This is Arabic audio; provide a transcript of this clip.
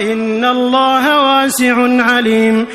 إن الله واسع عليم.